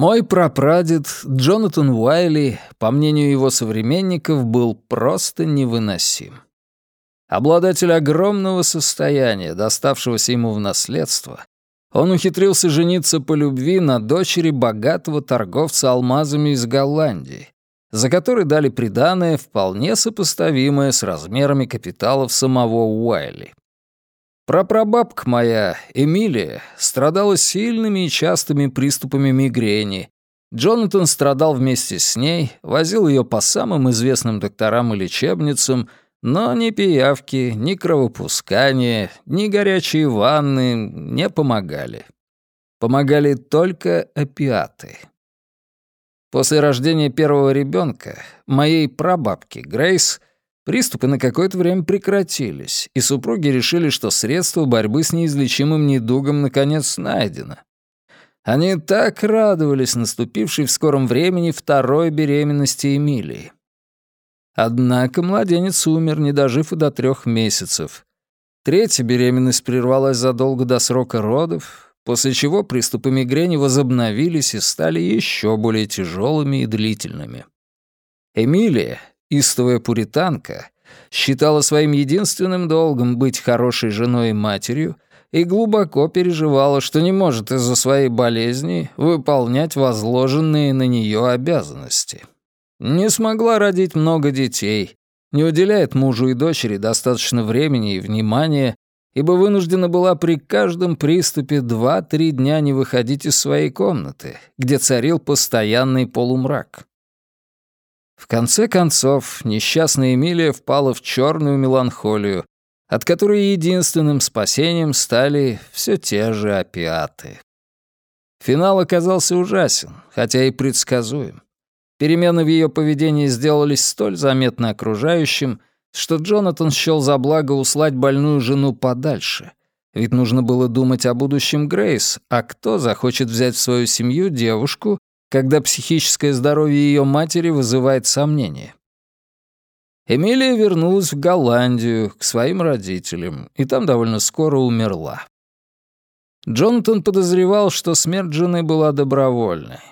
Мой прапрадед Джонатан Уайли, по мнению его современников, был просто невыносим. Обладатель огромного состояния, доставшегося ему в наследство, он ухитрился жениться по любви на дочери богатого торговца алмазами из Голландии, за который дали приданое вполне сопоставимое с размерами капиталов самого Уайли. Прапрабабка моя, Эмилия, страдала сильными и частыми приступами мигрени. Джонатан страдал вместе с ней, возил ее по самым известным докторам и лечебницам, но ни пиявки, ни кровопускания, ни горячие ванны не помогали. Помогали только опиаты. После рождения первого ребенка, моей прабабки Грейс, Приступы на какое-то время прекратились, и супруги решили, что средство борьбы с неизлечимым недугом наконец найдено. Они так радовались наступившей в скором времени второй беременности Эмилии. Однако младенец умер, не дожив и до трех месяцев. Третья беременность прервалась задолго до срока родов, после чего приступы мигрени возобновились и стали еще более тяжелыми и длительными. Эмилия, истовая пуританка, считала своим единственным долгом быть хорошей женой и матерью и глубоко переживала, что не может из-за своей болезни выполнять возложенные на нее обязанности. Не смогла родить много детей, не уделяет мужу и дочери достаточно времени и внимания, ибо вынуждена была при каждом приступе два-три дня не выходить из своей комнаты, где царил постоянный полумрак. В конце концов, несчастная Эмилия впала в черную меланхолию, от которой единственным спасением стали все те же опиаты. Финал оказался ужасен, хотя и предсказуем. Перемены в ее поведении сделались столь заметны окружающим, что Джонатан счел за благо услать больную жену подальше. Ведь нужно было думать о будущем Грейс, а кто захочет взять в свою семью девушку, когда психическое здоровье ее матери вызывает сомнения. Эмилия вернулась в Голландию к своим родителям, и там довольно скоро умерла. Джонатан подозревал, что смерть жены была добровольной.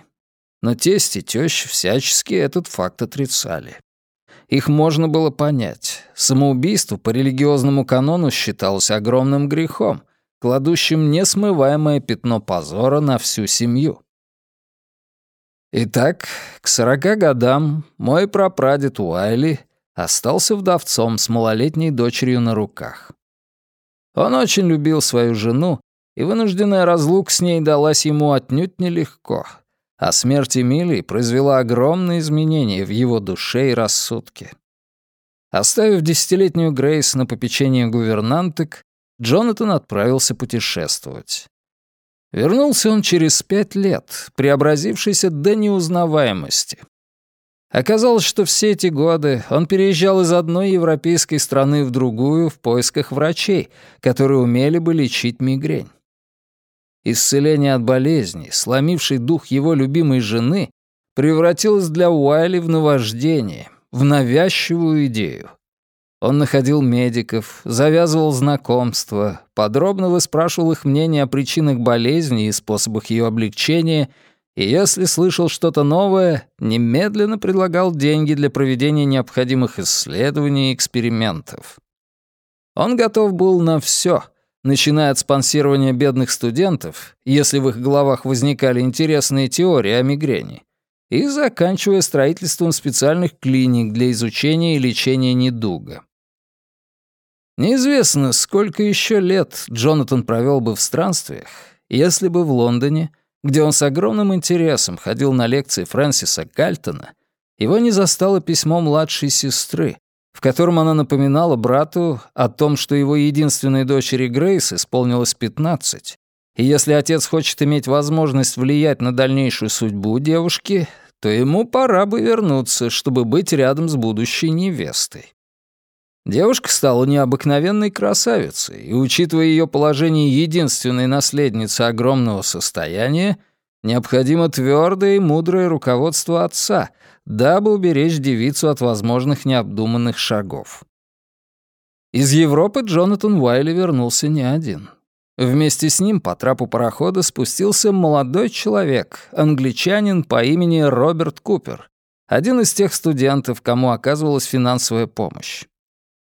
Но тесть и теща всячески этот факт отрицали. Их можно было понять. Самоубийство по религиозному канону считалось огромным грехом, кладущим несмываемое пятно позора на всю семью. Итак, к сорока годам мой прапрадед Уайли остался вдовцом с малолетней дочерью на руках. Он очень любил свою жену, и вынужденная разлука с ней далась ему отнюдь нелегко, а смерть Эмилии произвела огромные изменения в его душе и рассудке. Оставив десятилетнюю Грейс на попечение гувернанток, Джонатан отправился путешествовать. Вернулся он через пять лет, преобразившийся до неузнаваемости. Оказалось, что все эти годы он переезжал из одной европейской страны в другую в поисках врачей, которые умели бы лечить мигрень. Исцеление от болезни, сломившей дух его любимой жены, превратилось для Уайли в наваждение, в навязчивую идею. Он находил медиков, завязывал знакомства, подробно выспрашивал их мнение о причинах болезни и способах ее облегчения, и если слышал что-то новое, немедленно предлагал деньги для проведения необходимых исследований и экспериментов. Он готов был на все, начиная от спонсирования бедных студентов, если в их головах возникали интересные теории о мигрени, и заканчивая строительством специальных клиник для изучения и лечения недуга. Неизвестно, сколько еще лет Джонатан провел бы в странствиях, если бы в Лондоне, где он с огромным интересом ходил на лекции Фрэнсиса Гальтона, его не застало письмо младшей сестры, в котором она напоминала брату о том, что его единственной дочери Грейс исполнилось 15, и если отец хочет иметь возможность влиять на дальнейшую судьбу девушки, то ему пора бы вернуться, чтобы быть рядом с будущей невестой. Девушка стала необыкновенной красавицей, и, учитывая ее положение единственной наследницы огромного состояния, необходимо твердое и мудрое руководство отца, дабы уберечь девицу от возможных необдуманных шагов. Из Европы Джонатан Уайли вернулся не один. Вместе с ним по трапу парохода спустился молодой человек, англичанин по имени Роберт Купер, один из тех студентов, кому оказывалась финансовая помощь.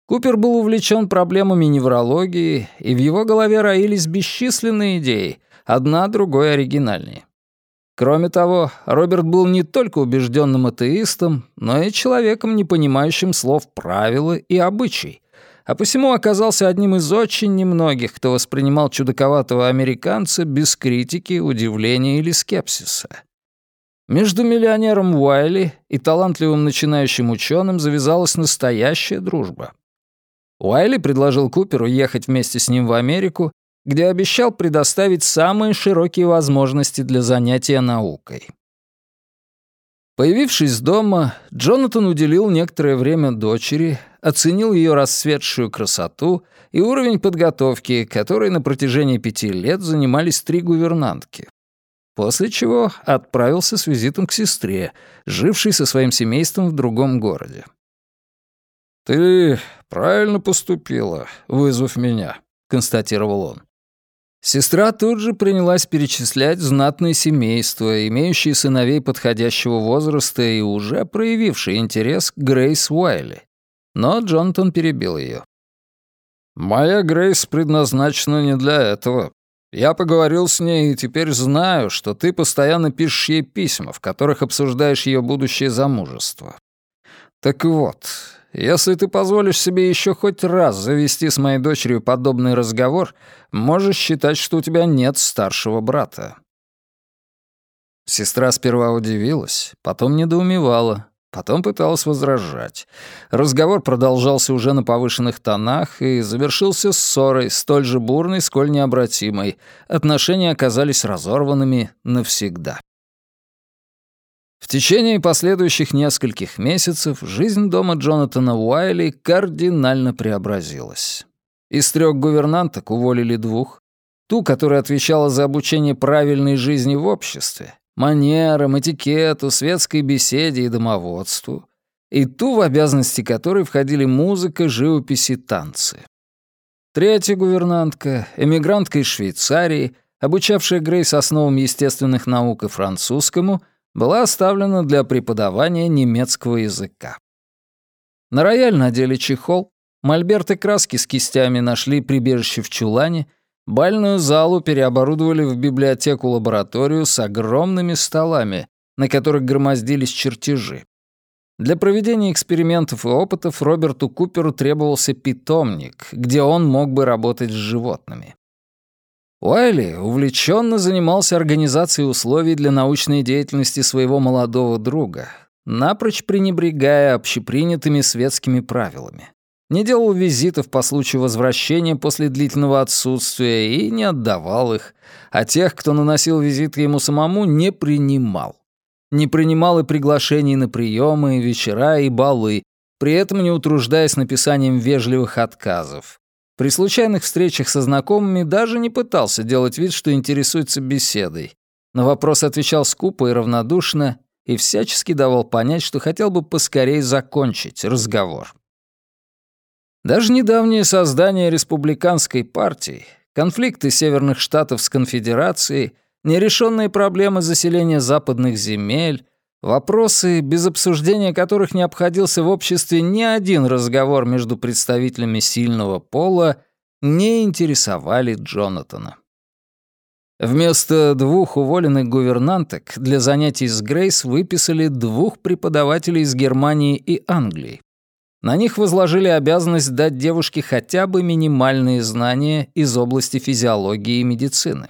Купер был увлечен проблемами неврологии, и в его голове роились бесчисленные идеи, одна другой оригинальнее. Кроме того, Роберт был не только убежденным атеистом, но и человеком, не понимающим слов правила и обычай, а посему оказался одним из очень немногих, кто воспринимал чудаковатого американца без критики, удивления или скепсиса. Между миллионером Уайли и талантливым начинающим ученым завязалась настоящая дружба. Уайли предложил Куперу ехать вместе с ним в Америку, где обещал предоставить самые широкие возможности для занятия наукой. Появившись дома, Джонатан уделил некоторое время дочери, оценил ее расцветшую красоту и уровень подготовки, которой на протяжении пяти лет занимались три гувернантки. После чего отправился с визитом к сестре, жившей со своим семейством в другом городе. «Ты правильно поступила, вызвав меня», — констатировал он. Сестра тут же принялась перечислять знатные семейства, имеющие сыновей подходящего возраста и уже проявившие интерес к Грейс Уайли. Но Джонатан перебил ее. «Моя Грейс предназначена не для этого. Я поговорил с ней и теперь знаю, что ты постоянно пишешь ей письма, в которых обсуждаешь ее будущее замужество. Так вот, если ты позволишь себе еще хоть раз завести с моей дочерью подобный разговор, можешь считать, что у тебя нет старшего брата». Сестра сперва удивилась, потом недоумевала, потом пыталась возражать. Разговор продолжался уже на повышенных тонах и завершился ссорой, столь же бурной, сколь необратимой. Отношения оказались разорванными навсегда. В течение последующих нескольких месяцев жизнь дома Джонатана Уайли кардинально преобразилась. Из трех гувернанток уволили двух. Ту, которая отвечала за обучение правильной жизни в обществе, манерам, этикету, светской беседе и домоводству, и ту, в обязанности которой входили музыка, живопись и танцы. Третья гувернантка, эмигрантка из Швейцарии, обучавшая Грейс основам естественных наук и французскому, была оставлена для преподавания немецкого языка. На рояль надели чехол, мольберты краски с кистями нашли прибежище в чулане, бальную залу переоборудовали в библиотеку-лабораторию с огромными столами, на которых громоздились чертежи. Для проведения экспериментов и опытов Роберту Куперу требовался питомник, где он мог бы работать с животными. Уайли увлеченно занимался организацией условий для научной деятельности своего молодого друга, напрочь пренебрегая общепринятыми светскими правилами. Не делал визитов по случаю возвращения после длительного отсутствия и не отдавал их, а тех, кто наносил визиты ему самому, не принимал. Не принимал и приглашений на приемы, вечера и балы, при этом не утруждаясь написанием вежливых отказов. При случайных встречах со знакомыми даже не пытался делать вид, что интересуется беседой. На вопрос отвечал скупо и равнодушно и всячески давал понять, что хотел бы поскорее закончить разговор. Даже недавнее создание республиканской партии, конфликты северных штатов с конфедерацией, нерешенные проблемы заселения западных земель, Вопросы, без обсуждения которых не обходился в обществе ни один разговор между представителями сильного пола, не интересовали Джонатана. Вместо двух уволенных гувернанток для занятий с Грейс выписали двух преподавателей из Германии и Англии. На них возложили обязанность дать девушке хотя бы минимальные знания из области физиологии и медицины.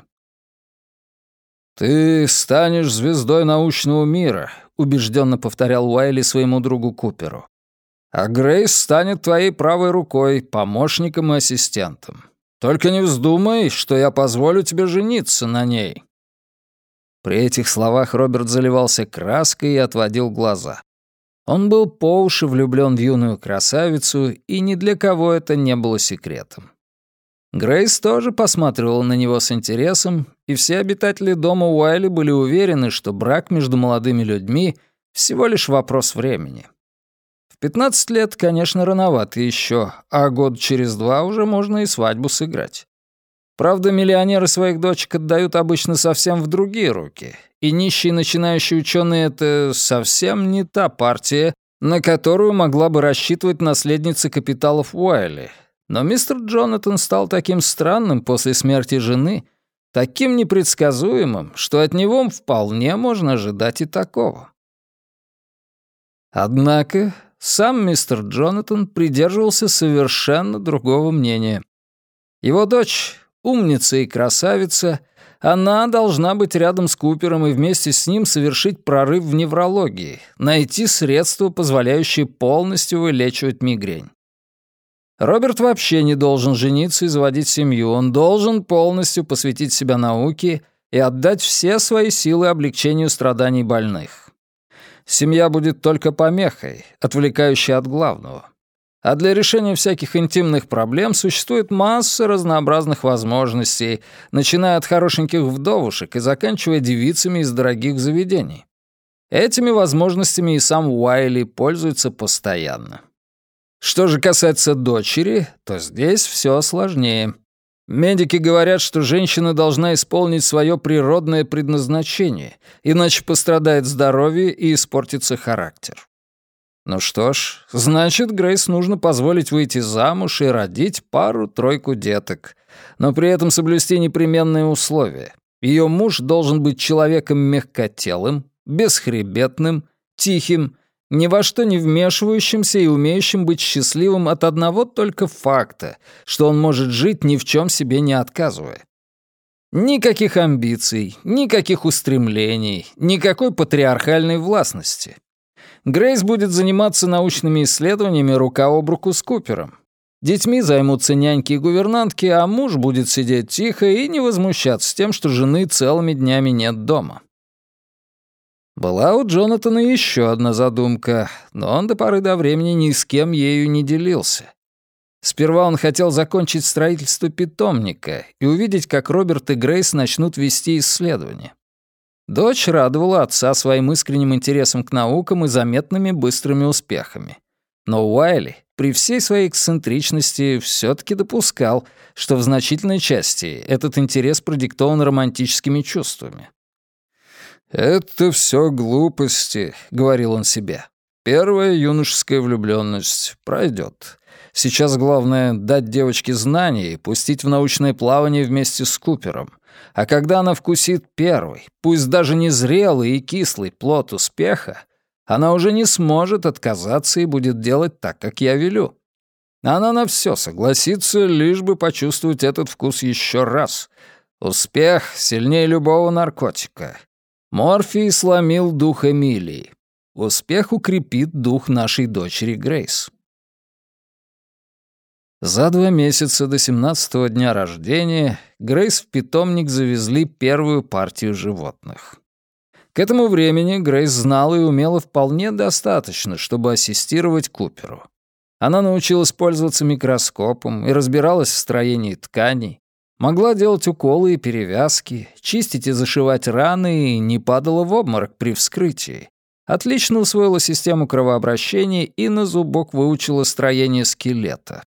«Ты станешь звездой научного мира», — убежденно повторял Уайли своему другу Куперу. «А Грейс станет твоей правой рукой, помощником и ассистентом. Только не вздумай, что я позволю тебе жениться на ней». При этих словах Роберт заливался краской и отводил глаза. Он был по уши влюблен в юную красавицу, и ни для кого это не было секретом. Грейс тоже посматривала на него с интересом, и все обитатели дома Уайли были уверены, что брак между молодыми людьми — всего лишь вопрос времени. В 15 лет, конечно, рановато еще, а год через два уже можно и свадьбу сыграть. Правда, миллионеры своих дочек отдают обычно совсем в другие руки, и нищие начинающие ученые — это совсем не та партия, на которую могла бы рассчитывать наследница капиталов Уайли. Но мистер Джонатан стал таким странным после смерти жены, таким непредсказуемым, что от него вполне можно ожидать и такого. Однако сам мистер Джонатан придерживался совершенно другого мнения. Его дочь, умница и красавица, она должна быть рядом с Купером и вместе с ним совершить прорыв в неврологии, найти средства, позволяющие полностью вылечивать мигрень. Роберт вообще не должен жениться и заводить семью, он должен полностью посвятить себя науке и отдать все свои силы облегчению страданий больных. Семья будет только помехой, отвлекающей от главного. А для решения всяких интимных проблем существует масса разнообразных возможностей, начиная от хорошеньких вдовушек и заканчивая девицами из дорогих заведений. Этими возможностями и сам Уайли пользуется постоянно. Что же касается дочери, то здесь все сложнее. Медики говорят, что женщина должна исполнить свое природное предназначение, иначе пострадает здоровье и испортится характер. Ну что ж, значит, Грейс нужно позволить выйти замуж и родить пару-тройку деток, но при этом соблюсти непременные условия. Ее муж должен быть человеком мягкотелым, бесхребетным, тихим, ни во что не вмешивающимся и умеющим быть счастливым от одного только факта, что он может жить ни в чем себе не отказывая. Никаких амбиций, никаких устремлений, никакой патриархальной властности. Грейс будет заниматься научными исследованиями рука об руку с Купером. Детьми займутся няньки и гувернантки, а муж будет сидеть тихо и не возмущаться тем, что жены целыми днями нет дома. Была у Джонатана еще одна задумка, но он до поры до времени ни с кем ею не делился. Сперва он хотел закончить строительство питомника и увидеть, как Роберт и Грейс начнут вести исследования. Дочь радовала отца своим искренним интересом к наукам и заметными быстрыми успехами. Но Уайли при всей своей эксцентричности все таки допускал, что в значительной части этот интерес продиктован романтическими чувствами. «Это все глупости», — говорил он себе. «Первая юношеская влюбленность пройдет. Сейчас главное — дать девочке знания и пустить в научное плавание вместе с Купером. А когда она вкусит первый, пусть даже не зрелый и кислый плод успеха, она уже не сможет отказаться и будет делать так, как я велю. Она на все согласится, лишь бы почувствовать этот вкус еще раз. Успех сильнее любого наркотика. Морфий сломил дух Эмилии. Успех укрепит дух нашей дочери Грейс. За два месяца до 17-го дня рождения Грейс в питомник завезли первую партию животных. К этому времени Грейс знала и умела вполне достаточно, чтобы ассистировать Куперу. Она научилась пользоваться микроскопом и разбиралась в строении тканей, могла делать уколы и перевязки, чистить и зашивать раны и не падала в обморок при вскрытии. Отлично усвоила систему кровообращения и на зубок выучила строение скелета.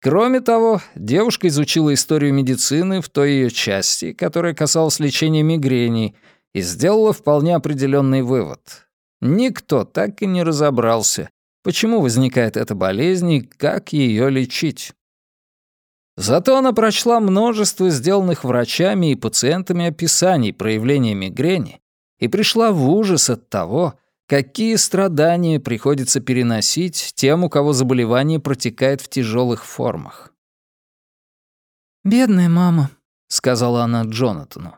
Кроме того, девушка изучила историю медицины в той ее части, которая касалась лечения мигрени, и сделала вполне определенный вывод. Никто так и не разобрался, почему возникает эта болезнь и как ее лечить. Зато она прочла множество сделанных врачами и пациентами описаний проявления мигрени и пришла в ужас от того, Какие страдания приходится переносить тем, у кого заболевание протекает в тяжелых формах? «Бедная мама», — сказала она Джонатану.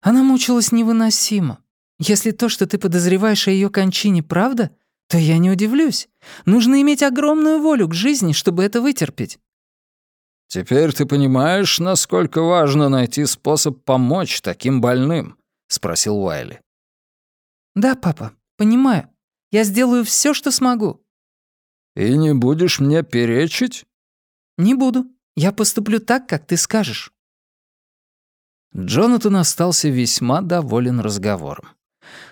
«Она мучилась невыносимо. Если то, что ты подозреваешь о ее кончине, правда, то я не удивлюсь. Нужно иметь огромную волю к жизни, чтобы это вытерпеть». «Теперь ты понимаешь, насколько важно найти способ помочь таким больным?» — спросил Уайли. «Да, папа. Понимаю. Я сделаю все, что смогу». «И не будешь мне перечить?» «Не буду. Я поступлю так, как ты скажешь». Джонатан остался весьма доволен разговором.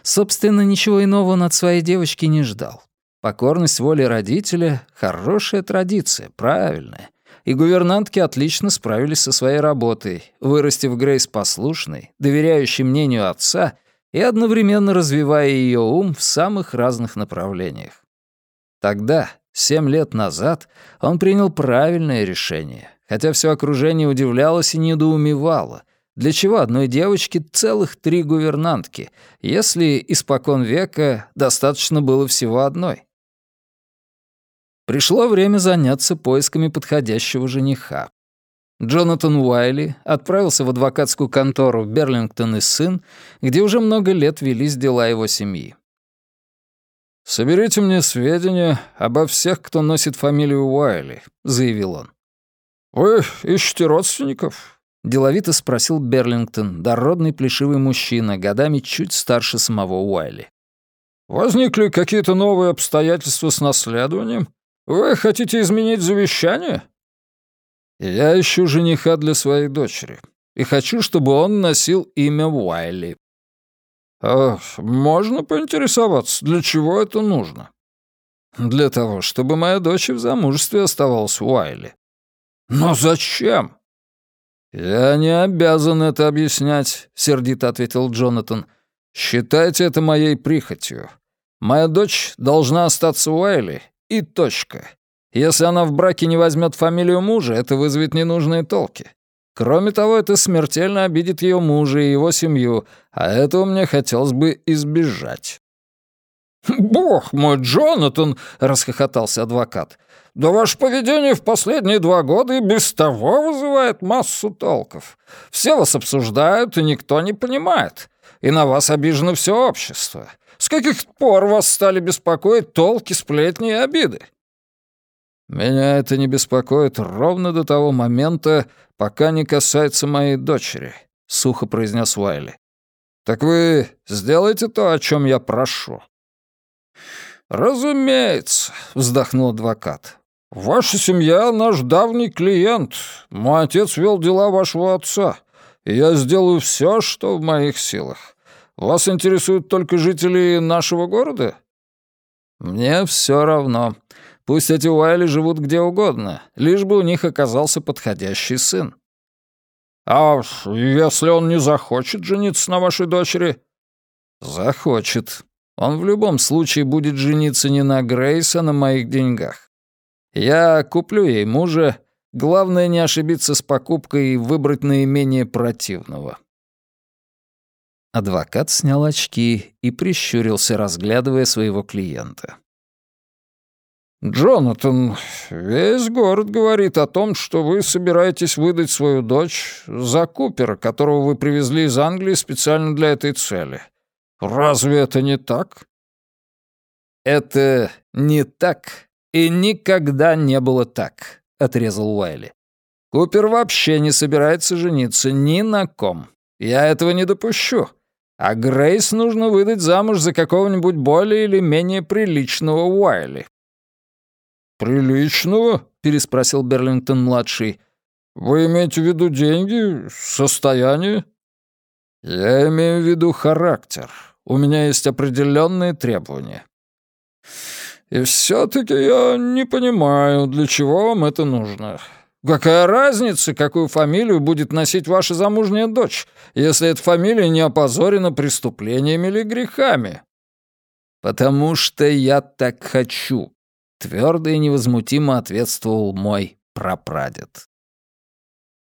Собственно, ничего иного он от своей девочки не ждал. Покорность воле родителя — хорошая традиция, правильная, и гувернантки отлично справились со своей работой, вырастив Грейс послушной, доверяющей мнению отца и одновременно развивая ее ум в самых разных направлениях. Тогда, семь лет назад, он принял правильное решение, хотя все окружение удивлялось и недоумевало, для чего одной девочке целых три гувернантки, если испокон века достаточно было всего одной? Пришло время заняться поисками подходящего жениха. Джонатан Уайли отправился в адвокатскую контору «Берлингтон и сын», где уже много лет велись дела его семьи. «Соберите мне сведения обо всех, кто носит фамилию Уайли», — заявил он. «Вы ищете родственников?» — деловито спросил Берлингтон, дородный плешивый мужчина, годами чуть старше самого Уайли. «Возникли какие-то новые обстоятельства с наследованием? Вы хотите изменить завещание?» «Я ищу жениха для своей дочери и хочу, чтобы он носил имя Уайли». «А можно поинтересоваться, для чего это нужно?» «Для того, чтобы моя дочь в замужестве оставалась Уайли». «Но зачем?» «Я не обязан это объяснять», — сердито ответил Джонатан. «Считайте это моей прихотью. Моя дочь должна остаться Уайли, и точка. Если она в браке не возьмет фамилию мужа, это вызовет ненужные толки. Кроме того, это смертельно обидит ее мужа и его семью, а этого мне хотелось бы избежать». «Бог мой, Джонатан!» — расхохотался адвокат. «Да ваше поведение в последние два года и без того вызывает массу толков. Все вас обсуждают, и никто не понимает. И на вас обижено все общество. С каких пор вас стали беспокоить толки, сплетни и обиды?» «Меня это не беспокоит ровно до того момента, пока не касается моей дочери», — сухо произнес Уайли. «Так вы сделаете то, о чем я прошу». «Разумеется», — вздохнул адвокат. «Ваша семья — наш давний клиент. Мой отец вел дела вашего отца, и я сделаю все, что в моих силах. Вас интересуют только жители нашего города?» «Мне все равно. Пусть эти Уайли живут где угодно, лишь бы у них оказался подходящий сын». «А если он не захочет жениться на вашей дочери?» «Захочет. Он в любом случае будет жениться не на Грейс, а на моих деньгах. Я куплю ей мужа. Главное не ошибиться с покупкой и выбрать наименее противного». Адвокат снял очки и прищурился, разглядывая своего клиента. «Джонатан, весь город говорит о том, что вы собираетесь выдать свою дочь за Купера, которого вы привезли из Англии специально для этой цели. Разве это не так?» «Это не так и никогда не было так», — отрезал Уайли. «Купер вообще не собирается жениться ни на ком. Я этого не допущу. А Грейс нужно выдать замуж за какого-нибудь более или менее приличного Уайли». «Приличного?» — переспросил Берлингтон-младший. «Вы имеете в виду деньги, состояние?» «Я имею в виду характер. У меня есть определенные требования». «И все-таки я не понимаю, для чего вам это нужно. Какая разница, какую фамилию будет носить ваша замужняя дочь, если эта фамилия не опозорена преступлениями или грехами? Потому что я так хочу, твердо и невозмутимо ответствовал мой прапрадед.